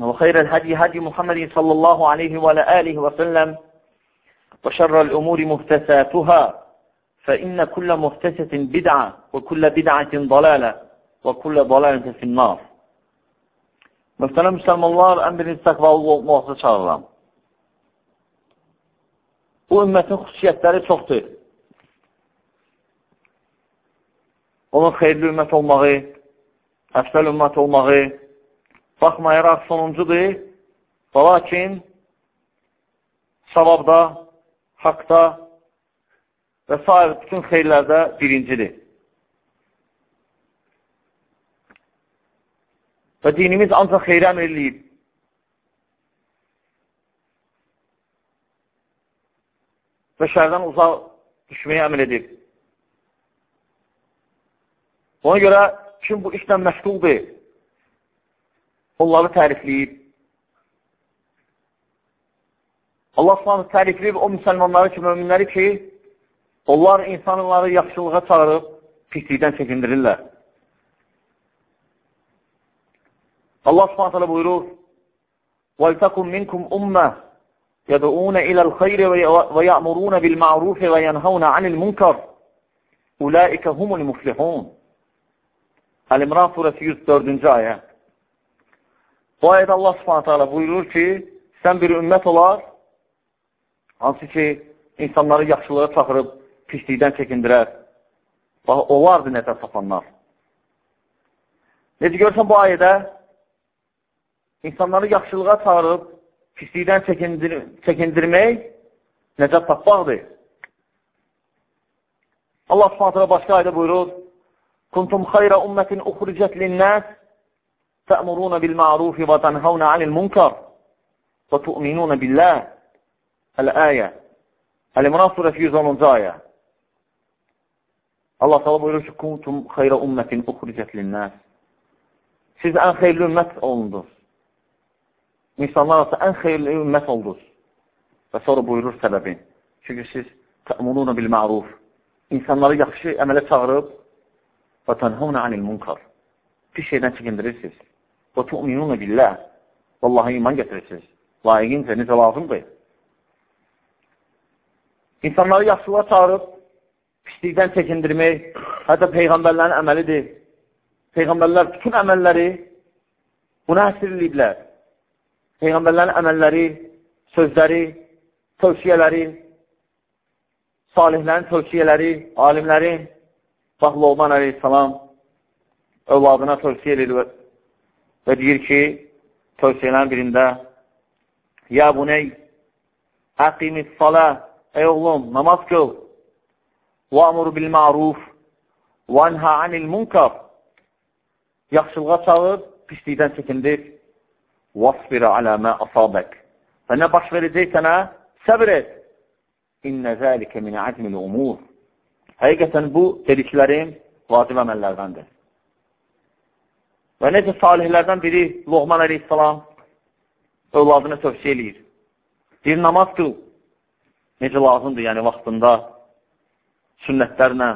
وخير الهدي هدي محمد صلى الله عليه وعلى آله وسلم وشر الأمور محتساتها فإن كل محتسة بدعة وكل بدعة ضلالة وكل ضلالة في النار Mühtərəm müsəlmanlar, ən birinci təqvalı olmaqda çağırıram. Bu ümmətin xüsusiyyətləri çoxdur. Onun xeyirli ümmət olmağı, əfsəl ümmət olmağı, baxmayaraq sonuncudur və lakin savabda, haqda və s. bütün xeyirlərdə birincidir. Və dinimiz ancaq xeyrə əmr eləyib. Və şərdən uzaq düşməyə əmr edib. Ona görə kim bu işlə məşğuldur, onları tərifləyib. Allah s.ə.v. tərifləyib o müsəlmanları ki, möminləri ki, onlar insanları yaxşılığa çağırıb, pislikdən çəkindirirlər. Allah subhanahu buyurur وَلْتَكُمْ مِنْكُمْ أُمَّةً يَدْعُونَ إِلَى الْخَيْرِ وَيَأْمُرُونَ بِالْمَعْرُوفِ وَيَنْهَوْنَ عَنِ الْمُنْكَرِ أُولَٰئِكَ هُمُ الْمُفْلِحُونَ Əl-İmran surəsi 104-cü ayə. Bu ayədə Allah subhanətə buyurur ki, sən bir ümmət olar, hansı ki, insanları yaxşılığa çağırıb, pislikdən çəkindirər. Bax, onlardır nəzər tapanlar. Necə görsən bu ayədə, insanları yaxşılığa çağırıb, pislikdən çəkindir çəkindirmək nəcət tapmaqdır. Allah subhanətə başqa ayda buyurur, Kuntum xayrə ümmətin uxricət linnəs, tə'muruna bil-ma'rufi və tənhavna anil-munkar və tu'minuna billah. Əl-əyə. Əl-İmran surəsi 110-cu ayə. Allah təala buyurur ki, kuntum xayrə ümmətin uxricət linnəs. Siz ən xeyirli ümmət olundunuz. İnsanlar arasında ən xeyirli ümmət oldunuz. Və sonra buyurur səbəbi. Çünki siz tə'muruna bil-ma'ruf. İnsanları yaxşı əmələ çağırıb və tənhəvnə anil munkar. Pis şeydən çəkindirirsiniz. Və tu'minunə billah. Vallahi iman getirirsiniz. Layiqincə necə lazımdır. İnsanları yaxşılığa çağırıb, pislikdən çəkindirmək, hətta Peyğəmbərlərin əməlidir. Peyğəmbərlər bütün əməlləri buna əsr ediblər. Peyğəmbərlərin əməlləri, sözləri, tövsiyələri, salihlərin tövsiyələri, alimlərin, bax, Loğman əleyhissalam övladına tövsiyə edir və, və deyir ki, tövsiyələrin birində Ya bu ney, əqimis salə, ey oğlum, namaz qıl, və amur bil ma'ruf, və anhə anil munkar, yaxşılığa çağır, pislikdən çəkindir, vasbirə alə mə asabək. Və nə baş verəcək sənə? Səbir et. İnnə zəlikə minə azmil umur. Həqiqətən bu dediklərim vacib əməllərdəndir. Və necə salihlərdən biri Loğman əleyhissalam övladına tövsiyə eləyir. Bir namaz qıl. Necə lazımdır, yəni vaxtında sünnətlərlə,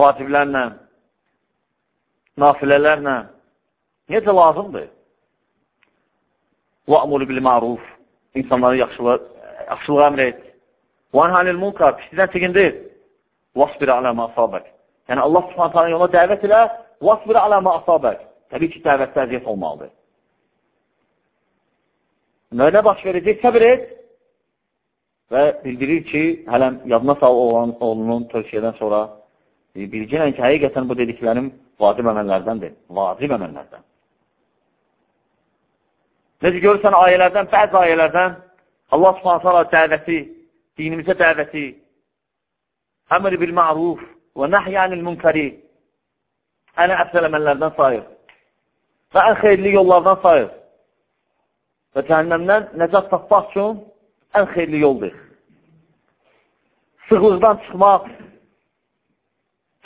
vaciblərlə, nafilələrlə necə lazımdır? Və əmur bil məruf. İnsanlara yaxşılığa, yaxşılığa əmr et. Və anhanil munkar, pislidən çəkindir. Vasbir alə masabək. Yəni Allah Subhanahu taala yoluna dəvət elə, vasbir ala ma asabək. Təbii ki, dəvətdə əziyyət olmalıdır. Nə baş verəcək? Səbr et. Və bildirir ki, hələ yadına sağ olan oğlunun tövsiyədən sonra e, bilgilən ki, həqiqətən bu dediklərim vacib əməllərdəndir. Vacib əməllərdən. Necə görürsən ayələrdən, bəzi ayələrdən Allah subhanət hala dəvəti, dinimizə dəvəti, əmr bil məruf, və nəhyənil münkəri ən əfsəl əməllərdən sayır və ən xeyirli yollardan sayır və cəhənnəmdən nəcat tapmaq üçün ən xeyirli yoldur. Sıqlıqdan çıxmaq,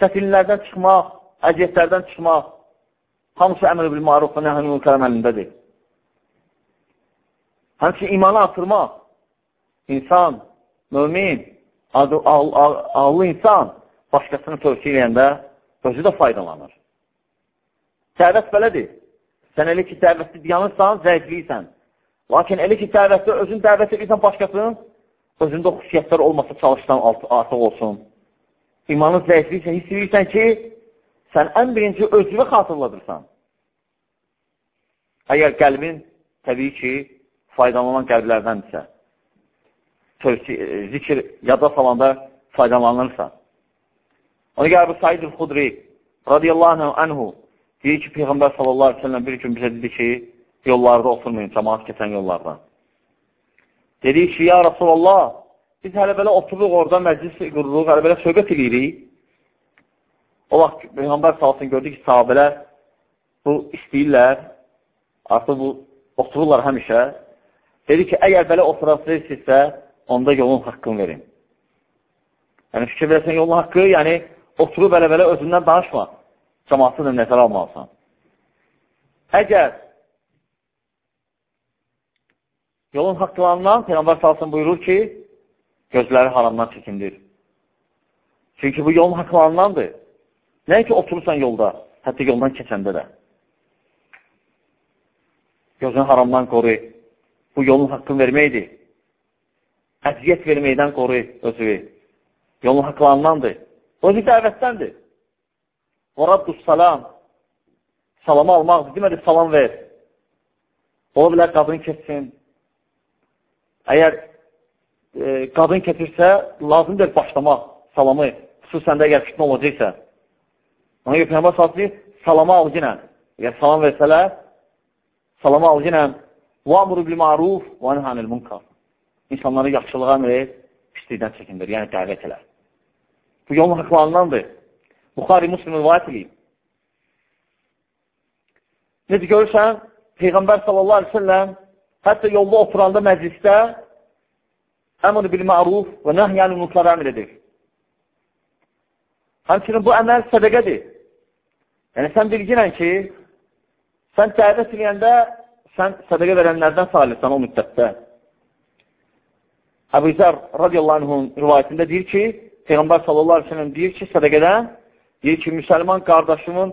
çətinlərdən çıxmaq, əziyyətlərdən çıxmaq, hamısı əmr bil maruf və nəhənin mülkərəm əlindədir. Həmçin imanı artırmaq, insan, mümin, ağlı insan başqasını tövsiyə eləyəndə özü də faydalanır. Dəvət belədir. Sən elə ki, dəvətli yanırsan, zəifliysən. Lakin elə ki, dəvətdə özün dəvət edirsən başqasının, özündə xüsusiyyətlər olmasa çalışdan artıq olsun. İmanın zəifliysə, hiss edirsən ki, sən ən birinci özünü xatırladırsan. Əgər qəlbin təbii ki, faydalanan qəlblərdəndirsə, zikir yada salanda faydalanırsa. Ona görə bu Said-ül Xudri radiyallahu anhu deyir ki, Peyğəmbər sallallahu aleyhi ve sellem bir gün bizə dedi ki, yollarda oturmayın, cəmaat keçən yollarda. Dedik ki, ya Rasulallah, biz hələ belə oturuq orada, məclis qururuq, hələ belə söhbət edirik. O vaxt Peyğəmbər salsın gördü ki, sahabələr bu istəyirlər, artıq bu otururlar həmişə. Dedi ki, əgər belə oturasınızsə, onda yolun haqqını verin. Yəni, fikir versən yolun haqqı, yəni oturub belə-belə özündən danışma, cəmatı da nəzərə almalısan. Əgər Yolun haqlarından Peyğəmbər salsın buyurur ki, gözləri haramdan çəkindir. Çünki bu yolun haqlarındandır. Nə ki, oturursan yolda, hətta yoldan keçəndə də. Gözünü haramdan qoru. Bu yolun haqqını verməkdir. Əziyyət verməkdən qoru özü. Yolun haqlarındandır. Özü dəvətdəndir. Və Rabbus salam. Salamı almaq, demədi salam ver. Ola bilər qadın keçsin, Əgər e, qadın keçirsə, lazımdır başlamaq salamı, xüsusən də əgər fitnə olacaqsa. Ona görə Peyğəmbər sallallahu salama al ginən. Əgər salam versələr, salama al ginən. Vamru bil ma'ruf və nəhənil munkar. İnsanları yaxşılığa əmr et, pislikdən çəkindir, yəni dəvət elər. Bu yolun haqlarındandır. Buxari Müslim rivayət edib. Necə görürsən, Peyğəmbər sallallahu aleyhi ve sellem Hətta yolda oturanda məclisdə əmr bil ma'ruf və nəhyəni mülklər əmr edir. Həmçinin bu əməl sədəqədir. Yəni, sən bilginən ki, sən dəvət edəndə sən sədəqə verənlərdən salirsən o müddətdə. Əbu Zər radiyallahu anhun rivayətində deyir ki, Peyğəmbər sallallahu aleyhi ve sellem deyir ki, sədəqədən deyir ki, müsəlman qardaşımın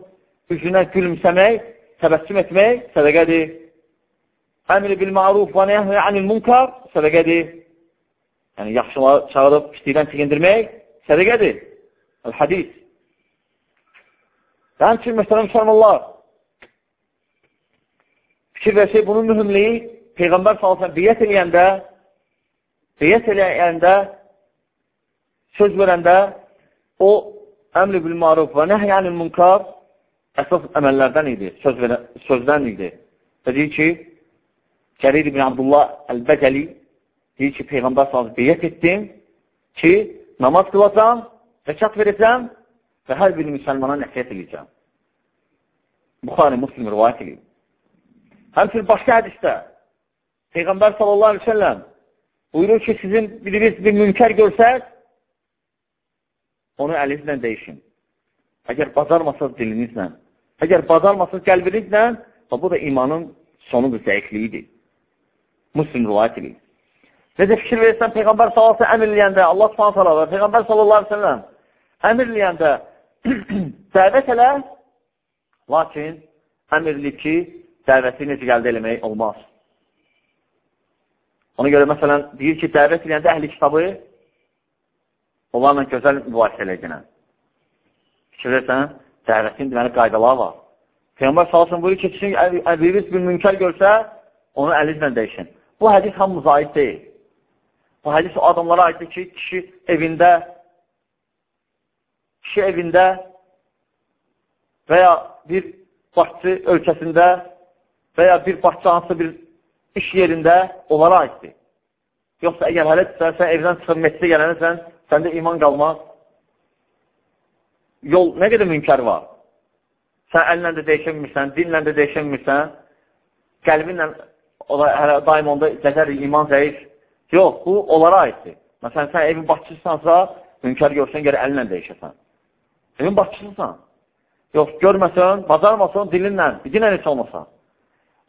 üzünə gülümsəmək, təbəssüm etmək sədəqədir əmri bil maruf və nəhvi anil munkar sədəqədir. Yəni, yaxşıları çağırıb pislikdən çəkindirmək sədəqədir. El-hadis. Həmçin, məsələn, müsəlmanlar, fikir versək, bunun mühümliyi Peyğəmbər sallallahu biyyət eləyəndə, biyyət eləyəndə, söz verəndə, o əmri bil maruf və nəhy anil munkar əsas əməllərdən idi, söz verə, sözdən idi. Və deyir ki, Kərir ibn Abdullah Əl-Bəcəli deyir ki, Peyğəmbər sallallahu beyyət etdim ki, namaz qılacam, zəkat verəcəm və hər bir müsəlmana nəsiyyət edəcəm. Buxari Muslim rivayət edir. Həmçinin başqa hədisdə Peyğəmbər sallallahu aleyhi ve sellem buyurur ki, sizin biriniz bir münkər görsəz, onu əlinizlə dəyişin. Əgər bacarmasaz dilinizlə, əgər bacarmasaz qəlbinizlə, bu da imanın sonudur, zəifliyidir. Müslim rivayət edir. Necə fikir verirsən, Peyğəmbər sallallahu əmr eləyəndə, Allah subhanət və Peyğəmbər sallallahu aleyhi əmr eləyəndə dəvət elə, lakin əmirli ki, dəvəti necə gəldə eləmək olmaz. Ona görə, məsələn, deyir ki, dəvət eləyəndə əhli kitabı onlarla gözəl mübahisə eləyəcəkən. Fikir verirsən, dəvətin deməli qaydaları var. Peyğəmbər salsın buyur ki, sizin əbiriz bir münkər görsə, onu əlinizlə dəyişin. Bu hədis hamımıza aid deyil. Bu hədis o adamlara aiddir ki, kişi evində kişi evində və ya bir başçı ölkəsində və ya bir başçı hansısa bir iş yerində onlara aiddir. Yoxsa əgər hələdirsə, sən evdən çıxıb meçidə gələnəsən, səndə iman qalmaz. Yol, nə qədər münkər var? Sən əllə də dəyişənmirsən, dinlə də dəyişənmirsən, qəlbinlə hələ daim onda gəzər iman zəif. Yox, bu onlara aiddir. Məsələn, sən evin başçısınsa, münkər görsən, gələ əlinlə dəyişəsən. Evin başçısısan. Yox, görməsən, bacarmasan dilinlə, dinlə heç olmasa.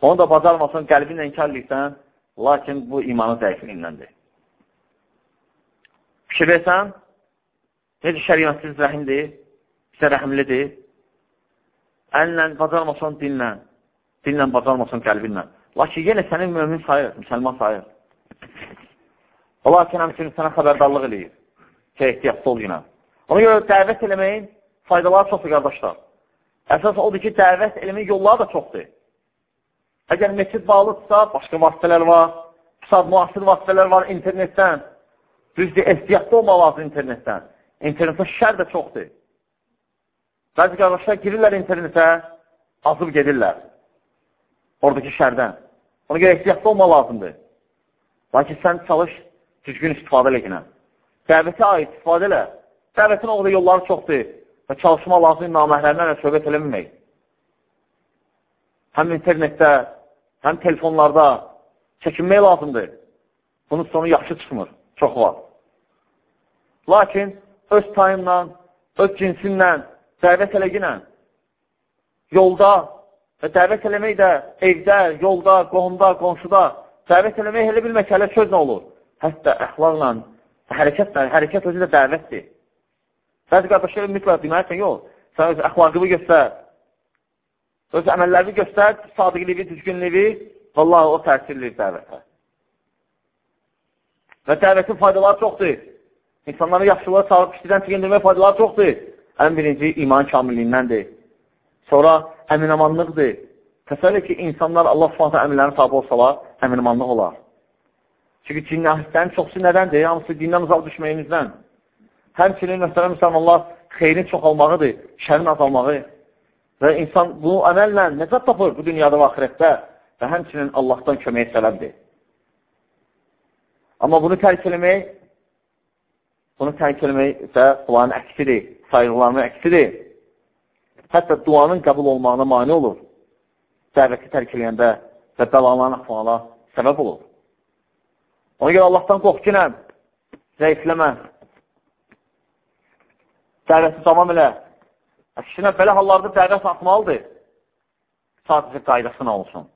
Onu da bacarmasan, qəlbinlə inkar edirsən, lakin bu imanın zəifliyindəndir. Fikir versən, necə şəriyyətsiz rəhimdir, bizə rəhimlidir. Əllə bacarmasan dinlə, dinlə bacarmasan qəlbinlə. Lakin yenə sənin mömin sayır, müsəlman sayır. O lakin həmçinin sənə xəbərdarlıq eləyir ki, ehtiyatlı ol yenə. Ona görə dəvət eləməyin faydaları çoxdur, qardaşlar. Əsas odur ki, dəvət eləməyin yolları da çoxdur. Əgər meçid bağlıdsa, başqa vasitələr var, pusad müasir vasitələr var internetdən. Düzdür, ehtiyatlı olmaq lazım internetdən. İnternetdə şər də çoxdur. Bəzi qardaşlar girirlər internetə, azıb gedirlər. Oradakı şərdən. Ona görə ehtiyatlı olmaq lazımdır. Lakin sən çalış, düzgün istifadə elə yenə. Dəvətə aid istifadə elə. Dəvətin o da yolları çoxdur və çalışma lazım naməhrəmlərlə söhbət eləməmək. Həm internetdə, həm telefonlarda çəkinmək lazımdır. Bunun sonu yaxşı çıxmır, çox var. Lakin öz tayınla, öz cinsinlə, dəvət eləginə, yolda və dəvət eləmək də evdə, yolda, qohumda, qonşuda dəvət eləmək elə bir məsələ söz nə olur? Hətta əxlaqla, hərəkətlə, hərəkət özü də dəvətdir. Bəzi qardaşlar mütləq deməlisən, yox, sən öz əxlaqını göstər, öz əməllərini göstər, sadiqliyi, düzgünliyi, vallahi o təsirlidir dəvətə. Və dəvətin faydaları çoxdur. İnsanların yaxşılığa çağırıb pislidən çəkindirmək faydaları çoxdur. Ən birinci iman kamilliyindəndir. Sonra əminamanlıqdır. Təsəvvür ki, insanlar Allah subhanətə əminlərini tabi olsalar, əminamanlıq olar. Çünki cinnahistlərin çoxsu nədəndir? Hamısı dindən uzaq düşməyimizdən. Həmçinin, məsələn, müsəlmanlar xeyrin çoxalmağıdır, şərin azalmağı. Və insan bu əməllə nəzət tapır bu dünyada və axirətdə və həmçinin Allahdan köməyə sələbdir. Amma bunu tərk eləmək, bunu tərk eləmək isə duanın əksidir, sayğılarının əksidir. Hətta duanın qəbul olmağına mani olur. Dəvəti tərk eləyəndə və bəlaların axmağına səbəb olur. Ona görə Allahdan qorxkinə, zəifləmə, dəvəti davam elə. Əksinə, belə hallarda dəvət atmalıdır. Sadəcə qaydasına olsun.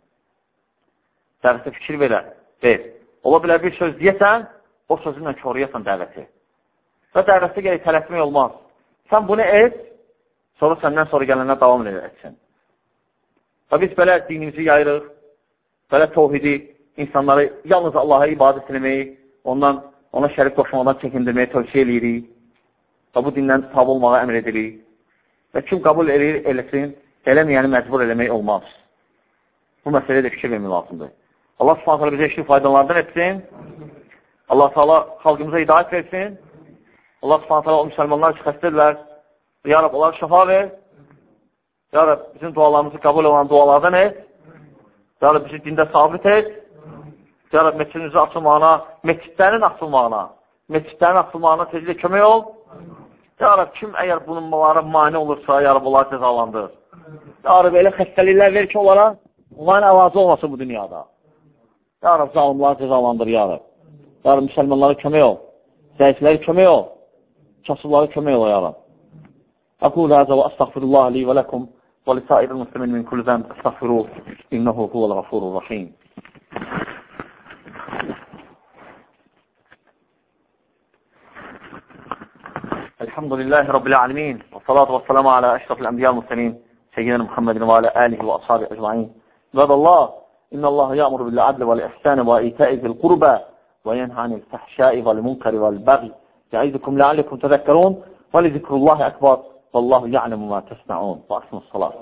Dəvətə fikir verə, ver. Ola bilər bir söz deyəsən, o sözünlə koruyəsən dəvəti. Və dəvətə gələk tələsmək olmaz. Sən bunu et, sonra səndən sonra gələnə davam edəcəksin. Və biz belə dinimizi yayırıq, belə tohidi, insanları yalnız Allaha ibadət etməyi, ondan, ona şərik qoşmadan çəkindirməyi tövsiyə edirik və bu dindən tab olmağa əmr edirik. Və kim qəbul edir, eləsin, eləməyəni məcbur eləmək olmaz. Bu məsələyə də fikir vermək lazımdır. Allah subhanətlə bizə işli faydalardan etsin. Allah taala xalqımıza hidayət versin. Allah subhanətlə o müsəlmanlar ki, xəstədirlər. Ya Rab, onları şəfa ver. Ya Rab, bizim dualarımızı qəbul olan dualardan et. Ya Rab, bizi dində sabit et. Ya Rab, meçidimizin açılmağına, meçidlərin açılmağına, meçidlərin açılmağına tezlə kömək ol. Ya Rab, kim əgər bulunmalara mani olursa, ya Rab, onları cəzalandır. Ya Rab, elə xəstəliklər ver ki, onlara onların əvazı olmasın bu dünyada. Ya Rab, zalimları cəzalandır, ya Rab. Ya Rab, müsəlmanlara kömək ol. Zəifləri kömək ol. Kasıbları kömək ol, ya Rab. أقول هذا وأستغفر الله لي ولكم ولسائر المسلمين من كل ذنب استغفروه إنه هو الغفور الرحيم الحمد لله رب العالمين والصلاة والسلام على أشرف الأنبياء المرسلين سيدنا محمد وعلى آله وأصحابه أجمعين عباد الله إن الله يأمر بالعدل والإحسان وإيتاء ذي القربى وينهى عن الفحشاء والمنكر والبغي يعظكم لعلكم تذكرون. ولذكر الله أكبر. والله يعلم ما تصنعون. وأقسم الصلاة.